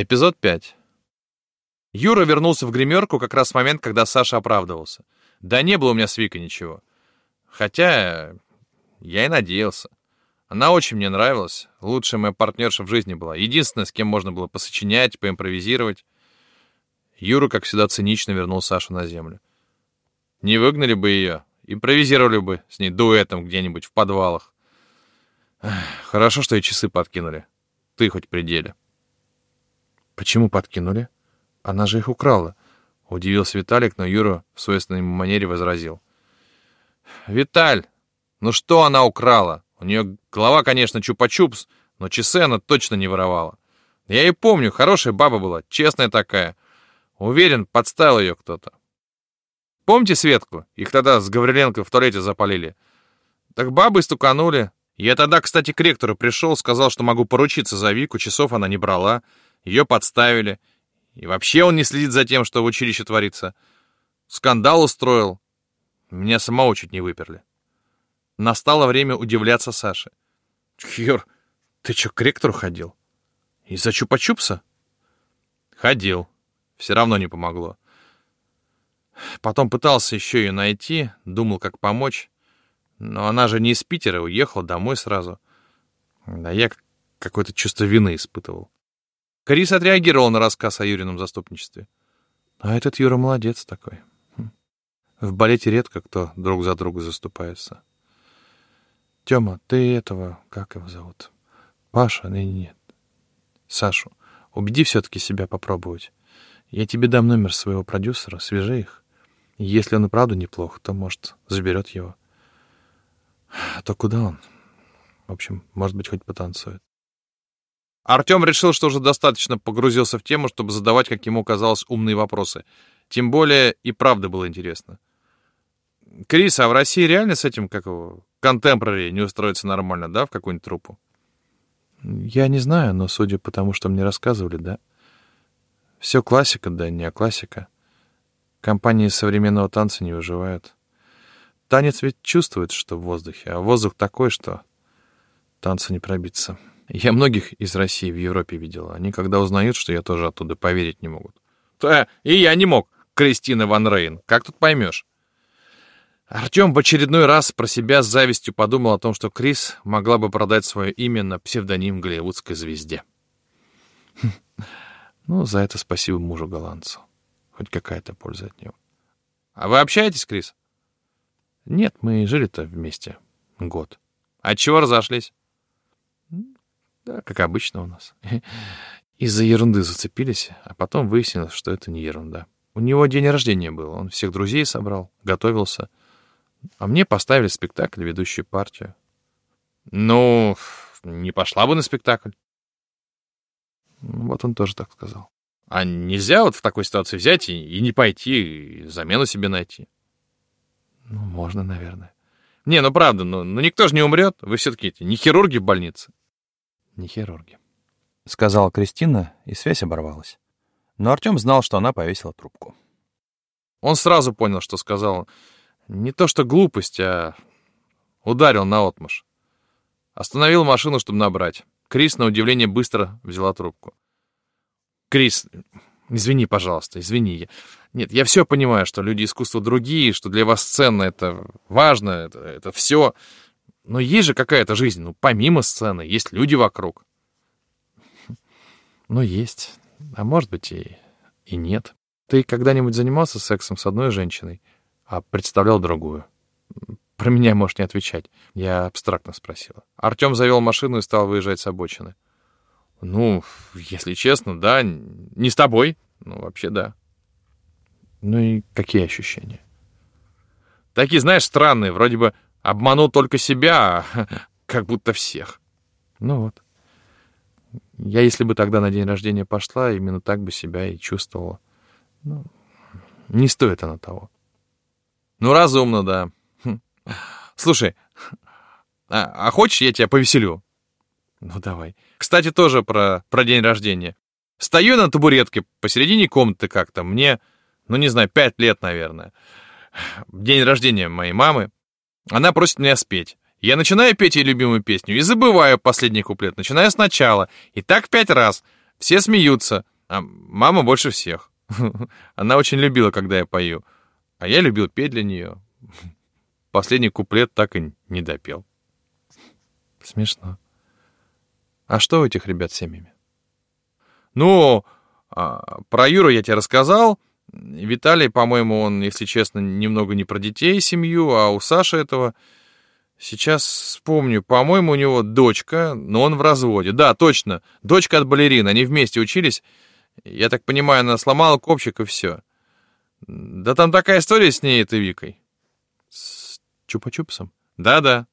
Эпизод 5. Юра вернулся в гримерку как раз в момент, когда Саша оправдывался. Да не было у меня с Викой ничего. Хотя я и надеялся. Она очень мне нравилась. Лучшая моя партнерша в жизни была. Единственная, с кем можно было посочинять, поимпровизировать. Юра, как всегда, цинично вернул Сашу на землю. Не выгнали бы ее, импровизировали бы с ней дуэтом где-нибудь в подвалах. Хорошо, что и часы подкинули. Ты хоть пределе. Почему подкинули? Она же их украла. Удивился Виталик, но Юра в свойственной манере возразил. «Виталь, ну что она украла? У нее голова, конечно, чупа-чупс, но часы она точно не воровала. Я и помню, хорошая баба была, честная такая. Уверен, подставил ее кто-то. Помните Светку? Их тогда с Гавриленко в туалете запалили. Так бабы стуканули. Я тогда, кстати, к ректору пришел, сказал, что могу поручиться за Вику, часов она не брала. Ее подставили. И вообще он не следит за тем, что в училище творится. Скандал устроил. Меня самого чуть не выперли. Настало время удивляться Саше. Юр, ты что, к ректору ходил? Из-за чупа-чупса? Ходил. Все равно не помогло. Потом пытался еще ее найти, думал, как помочь. Но она же не из Питера, уехала домой сразу. Да я какое-то чувство вины испытывал. Крис отреагировал на рассказ о Юрином заступничестве. А этот Юра молодец такой. Хм. В балете редко кто друг за друга заступается. Тёма, ты этого, как его зовут? Паша? Нет, нет. Сашу, убеди все-таки себя попробовать. Я тебе дам номер своего продюсера, свяжи их. Если он и правда неплох, то, может, заберет его. А то куда он? В общем, может быть, хоть потанцует. Артем решил, что уже достаточно погрузился в тему, чтобы задавать, как ему казалось, умные вопросы. Тем более и правда было интересно. Крис, а в России реально с этим, как его, контемпорари не устроиться нормально, да, в какую-нибудь труппу? Я не знаю, но судя по тому, что мне рассказывали, да. Все классика, да не классика. Компании современного танца не выживают. Танец ведь чувствует, что в воздухе, а воздух такой, что танцу не пробиться. Я многих из России в Европе видел. Они, когда узнают, что я тоже оттуда, поверить не могут. Да, и я не мог, Кристина Ван Рейн. Как тут поймешь? Артем в очередной раз про себя с завистью подумал о том, что Крис могла бы продать свое имя на псевдоним голливудской звезде. Ну, за это спасибо мужу-голландцу. Хоть какая-то польза от него. А вы общаетесь, Крис? Нет, мы жили-то вместе год. А чего разошлись? Да, как обычно у нас. Из-за ерунды зацепились, а потом выяснилось, что это не ерунда. У него день рождения был, он всех друзей собрал, готовился. А мне поставили спектакль, ведущую партию. Ну, не пошла бы на спектакль. Вот он тоже так сказал. А нельзя вот в такой ситуации взять и, и не пойти, и замену себе найти? Ну, можно, наверное. Не, ну правда, ну, ну никто же не умрет. Вы все-таки не хирурги в больнице. Не хирурги. Сказала Кристина, и связь оборвалась. Но Артем знал, что она повесила трубку. Он сразу понял, что сказал не то что глупость, а ударил на отмаш. Остановил машину, чтобы набрать. Крис, на удивление, быстро взяла трубку. «Крис, извини, пожалуйста, извини. Нет, я все понимаю, что люди искусства другие, что для вас ценно, это важно, это, это все. Но есть же какая-то жизнь, ну, помимо сцены, есть люди вокруг». «Ну, есть. А может быть и, и нет. Ты когда-нибудь занимался сексом с одной женщиной, а представлял другую?» Про меня можешь не отвечать. Я абстрактно спросила. Артем завел машину и стал выезжать с обочины. Ну, если честно, да. Не с тобой. Ну, вообще, да. Ну и какие ощущения? Такие, знаешь, странные. Вроде бы обманул только себя, а как будто всех. Ну вот. Я, если бы тогда на день рождения пошла, именно так бы себя и чувствовала. Ну, не стоит она того. Ну, разумно, да. Слушай, а, а хочешь, я тебя повеселю? Ну, давай. Кстати, тоже про, про день рождения. Стою на табуретке посередине комнаты как-то. Мне, ну, не знаю, пять лет, наверное. День рождения моей мамы. Она просит меня спеть. Я начинаю петь ее любимую песню и забываю последний куплет, начиная сначала. И так пять раз. Все смеются, а мама больше всех. Она очень любила, когда я пою. А я любил петь для нее. Последний куплет так и не допел. Смешно. А что у этих ребят с семьями? Ну, а, про Юру я тебе рассказал. Виталий, по-моему, он, если честно, немного не про детей семью, а у Саши этого... Сейчас вспомню, по-моему, у него дочка, но он в разводе. Да, точно, дочка от балерин, они вместе учились. Я так понимаю, она сломала копчик и все. Да там такая история с ней, этой Викой. С Чупа-Чупсом? Да-да.